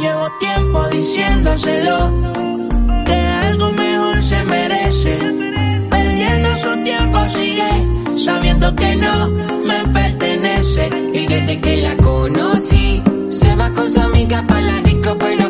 Llevo tiempo diciéndoselo que algo mejor se merece. Perdiendo su tiempo sigue sabiendo que no me pertenece. Y desde que la conocí, se va con su amiga para la rico, pero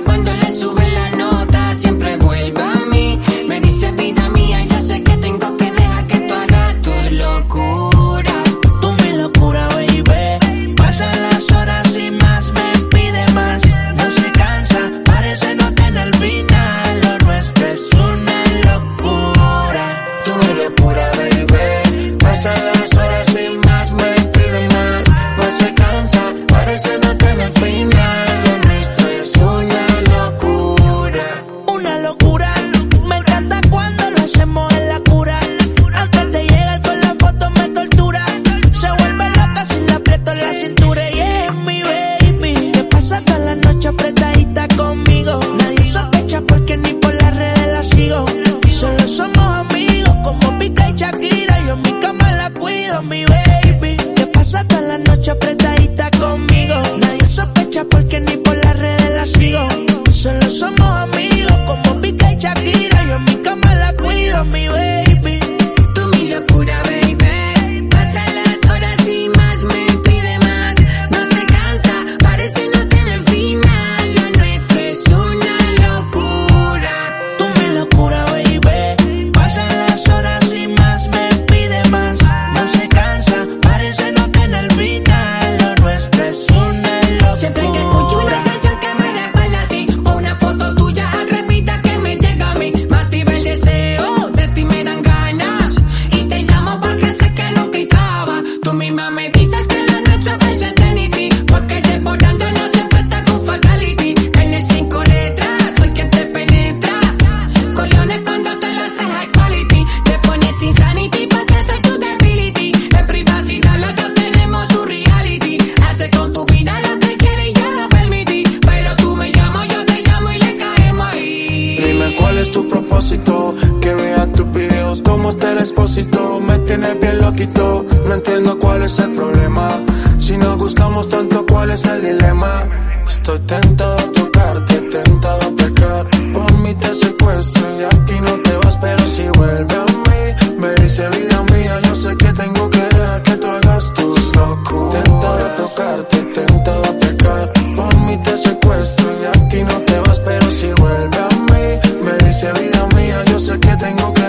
me tiene bien loquito. No entiendo cuál es el problema. Si nos gustamos tanto, ¿cuál es el dilema? Estoy tentado a tocarte, tentado a pecar. Por mí te secuestro y aquí no te vas, pero si vuelve a mí, me dice vida mía. Yo sé que tengo que dejar que tú hagas tus locuras. Tentado a tocarte, tentado a pecar. Por mí te secuestro y aquí no te vas, pero si vuelve a mí, me dice vida mía. Yo sé que tengo que